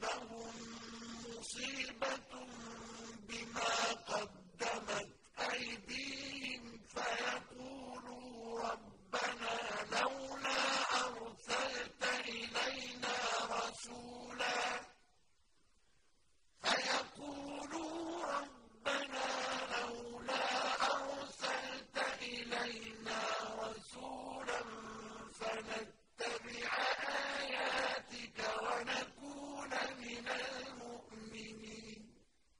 تصيبهم مصيبة بما قدمت أيديهم فيقولوا ربنا لولا أرسلت إلينا رسولا. فيقولوا ربنا لولا أرسلت إلينا رسولا.